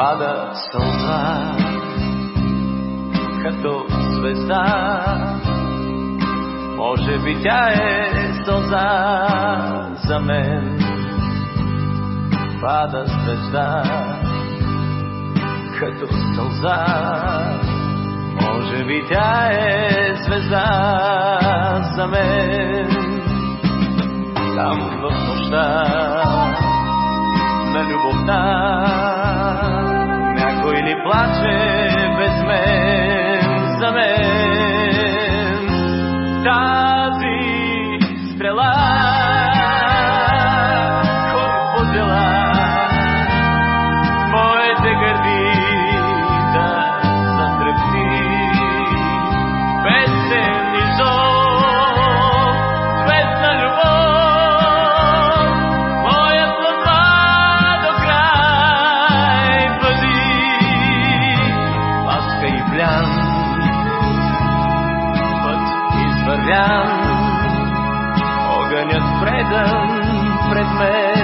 пада сълза, като звезда. Може би тя е сълза за мен, пада звезда, като сълза. Може би тя е звезда за мен, там в нощта me